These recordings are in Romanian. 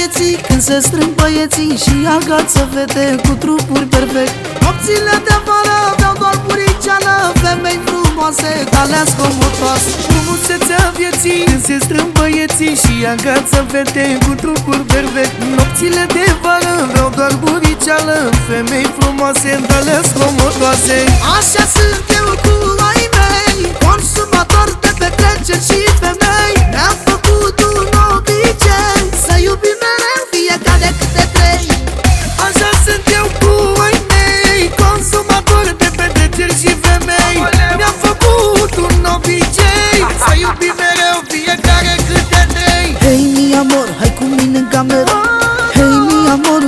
vieții Când se strâng băieții și agață fete cu trupuri perfect. Nopțile de vară aveau doar puriceană Femei frumoase, alea scomotoase. Frumusețea vieții Când se strâng băieții și agață fete cu trupuri perfect. Nopțile de vară aveau doar buriceală Femei frumoase, alea scomotoase. Așa sunt eu cu ai mei Consumator de petreceri și femei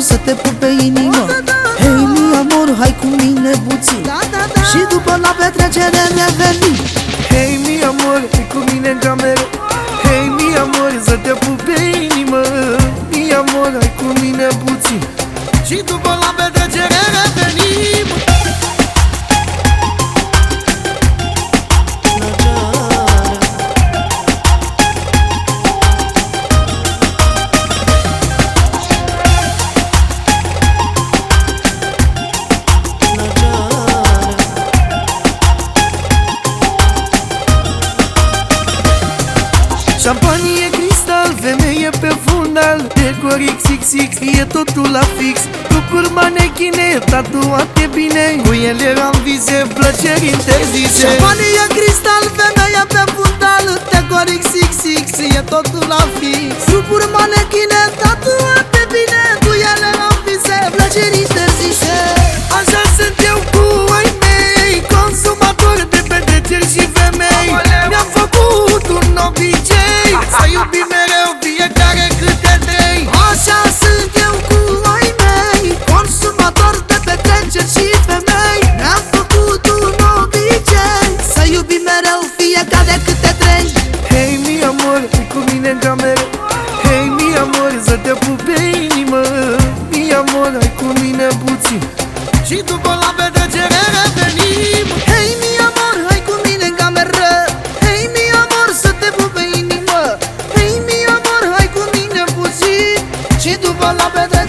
să te pup pe inimă. Hei mi amor, hai cu mine puțin. Și după la petrecere ne venim Hei mi amor, e cu mine în cameră. Hei mi amor, să te pup pe inimă. Mi amor, hai cu mine puțin. Și după la petrecere Șampanie cristal, femeie pe fundal. Decor XXX, e totul la fix. Lucruri manechine, tatuate bine. Cu ele am vise, plăceri interzise. Șampanie cristal, femeie pe fundal. Decor XXX, e totul la fix te pup pe inimă. Mi amor, hai cu mine puțin. Și după la petrecere revenim. Hei mi amor, hai cu mine în cameră. Hei mi amor, să te pup pe inimă Hei mi amor, hai cu mine puțin. Și după la petrecere revenim